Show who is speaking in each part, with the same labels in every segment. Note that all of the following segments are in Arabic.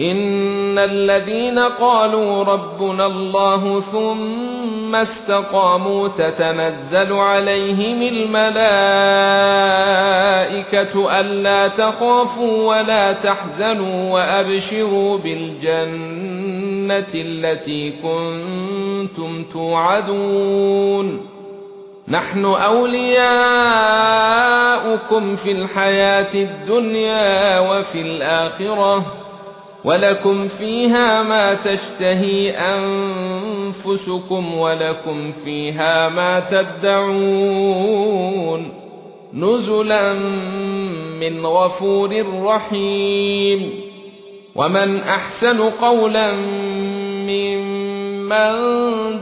Speaker 1: إن الذين قالوا ربنا الله ثم استقاموا تتنزل عليهم الملائكة ألا تخافوا ولا تحزنوا وأبشروا بالجنة التي كنتم توعدون نحن أولياؤكم في الحياة الدنيا وفي الآخرة ولكم فيها ما تشتهي أنفسكم ولكم فيها ما تدعون نزلا من غفور رحيم ومن أحسن قولا ممن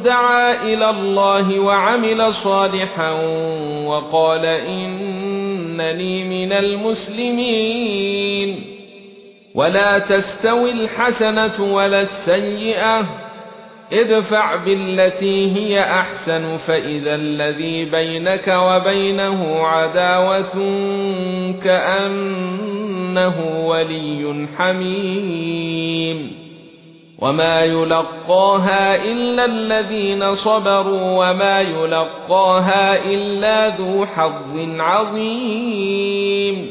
Speaker 1: دعا إلى الله وعمل صالحا وقال إنني من المسلمين ولا تستوي الحسنة ولا السيئة. ادفع بالتي هي أحسن فإذا الذي بينك وبينه عداوة كأنه ولي حميم. وما يلقاها إلا الذين صبروا وما يلقاها إلا ذو حظ عظيم.